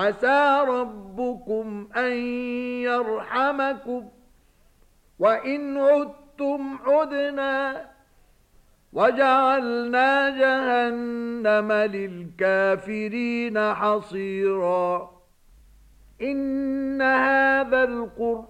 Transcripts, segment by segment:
عسى ربكم أن يرحمكم وإن عدتم عدنا وجعلنا جهنم للكافرين حصيرا إن هذا القرآن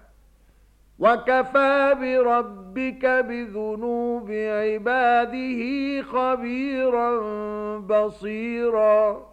وَكَفَى بِرَبِّكَ بِذُنُوبِ عِبَادِهِ خَبِيرًا بَصِيرًا